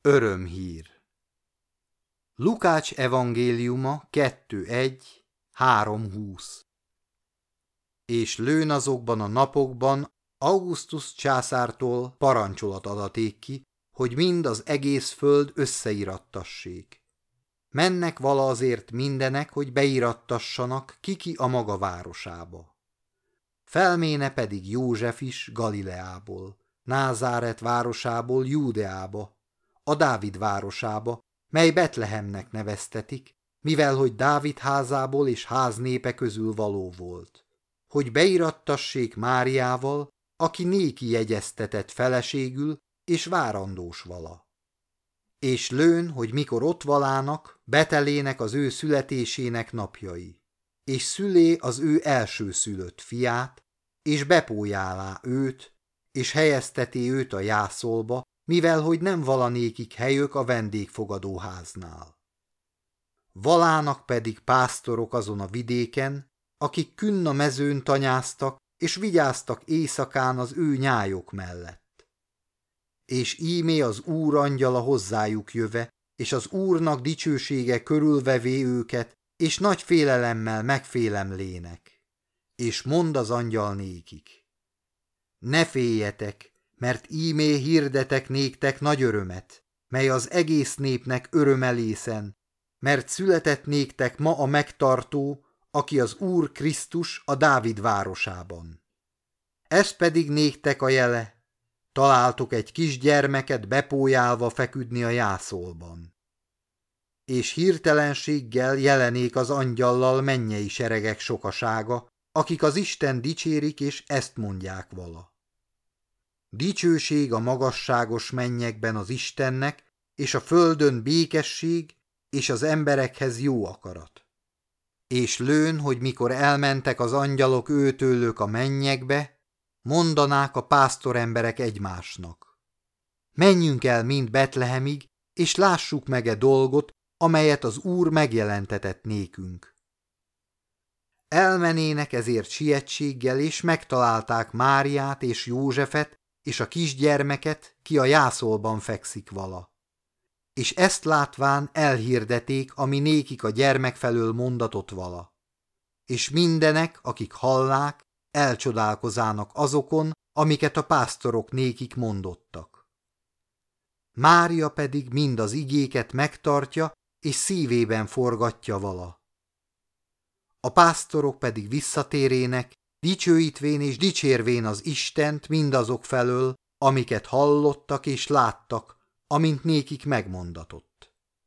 Örömhír Lukács evangéliuma 2.1.3.20 És lőn azokban a napokban Augustus császártól parancsolat adaték ki, hogy mind az egész föld összeirattassék. Mennek vala azért mindenek, hogy beirattassanak kiki a maga városába. Felméne pedig József is Galileából, Názáret városából Júdeába, a Dávid városába, mely Betlehemnek neveztetik, mivel hogy Dávid házából és háznépe közül való volt, hogy beirattassék Máriával, aki néki jegyeztetett feleségül, és várandós vala. És lőn, hogy mikor ott valának, betelének az ő születésének napjai, és szülé az ő első szülött fiát, és bepójálá őt, és helyezteti őt a jászolba, mivel hogy nem valanékik helyök a vendégfogadóháznál. Valának pedig pásztorok azon a vidéken, akik künn a mezőn tanyáztak, és vigyáztak éjszakán az ő nyájok mellett. És ímé az úr angyala hozzájuk jöve, és az úrnak dicsősége körülvevé őket, és nagy félelemmel megfélemlének. És mond az angyal nékik. Ne féljetek, mert ímé hirdetek néktek nagy örömet, mely az egész népnek örömelészen, mert született néktek ma a megtartó, aki az Úr Krisztus a Dávid városában. Ez pedig néktek a jele, találtok egy kis gyermeket bepójálva feküdni a jászolban. És hirtelenséggel jelenék az angyallal mennyei seregek sokasága, akik az Isten dicsérik és ezt mondják vala. Dicsőség a magasságos mennyekben az Istennek, és a földön békesség, és az emberekhez jó akarat. És lőn, hogy mikor elmentek az angyalok őtőlők a mennyekbe, mondanák a pásztoremberek egymásnak. Menjünk el mind Betlehemig, és lássuk meg-e dolgot, amelyet az Úr megjelentetett nékünk. Elmenének ezért sietséggel, és megtalálták Máriát és Józsefet, és a kisgyermeket, ki a jászolban fekszik vala. És ezt látván elhirdeték, ami nékik a gyermek felől mondatot vala. És mindenek, akik hallák, elcsodálkozának azokon, amiket a pásztorok nékik mondottak. Mária pedig mind az igéket megtartja, és szívében forgatja vala. A pásztorok pedig visszatérének, dicsőítvén és dicsérvén az Istent mindazok felől, amiket hallottak és láttak, amint nékik megmondatott.